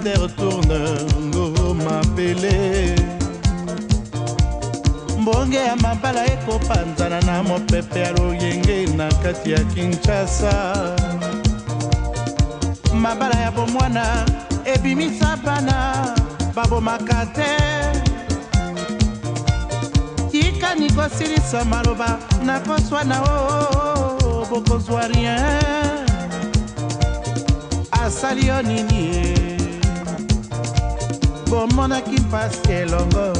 Esther Tourneur ngo mapele mbonge ya mabala ekopanzana na mopepe ya loyenge na kati ya kinshasa mabala ya bomwana ebimisa bana babomaka te tikani kosilisa maloba na poswa na o bokozwa rien asali yo nini omonaki mpasi elongo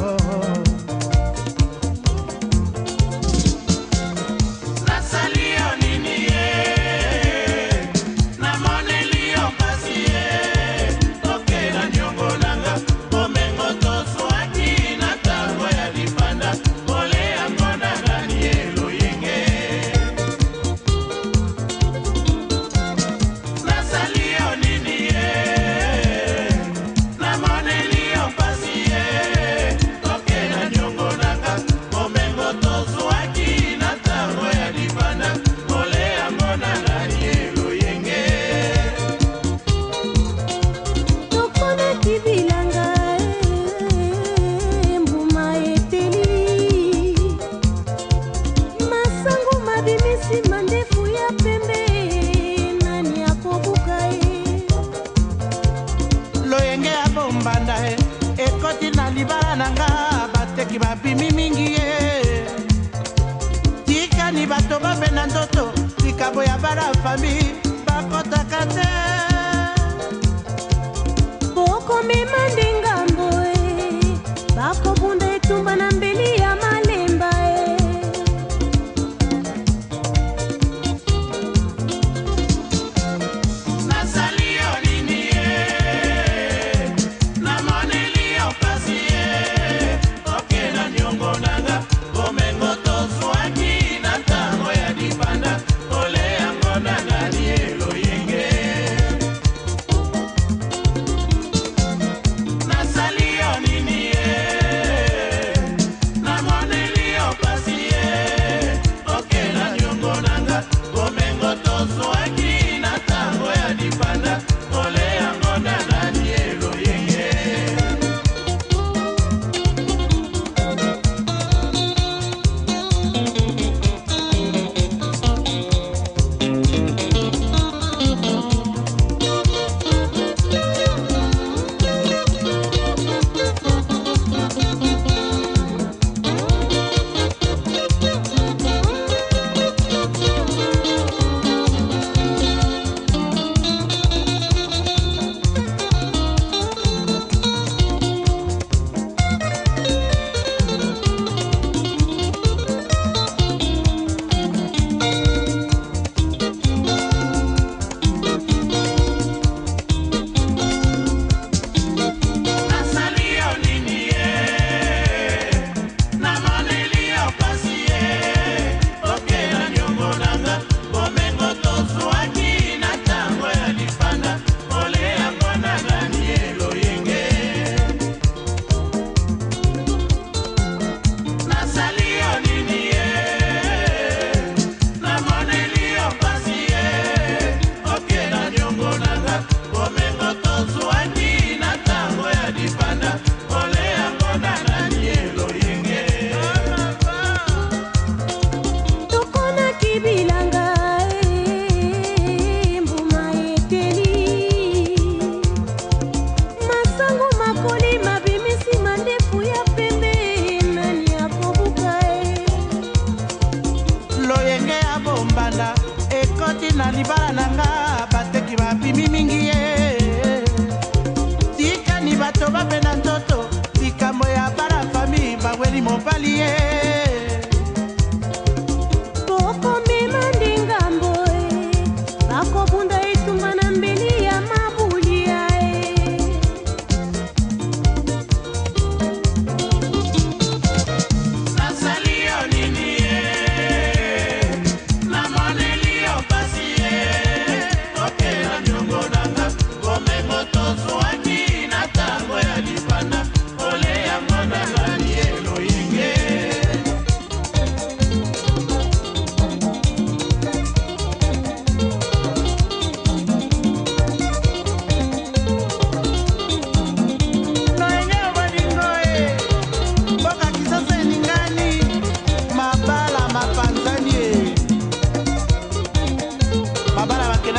na nzoto likabo ya bana fami bakɔtaka te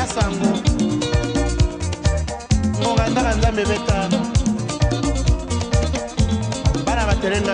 na sango ngonga ndaka nzambe ebeta bana batelenga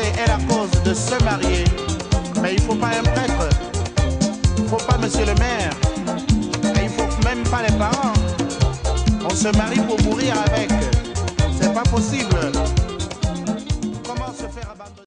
est la cause de se marier. Mais il faut pas un prêtre, il faut pas monsieur le maire, et il faut même pas les parents. On se marie pour mourir avec. C'est pas possible.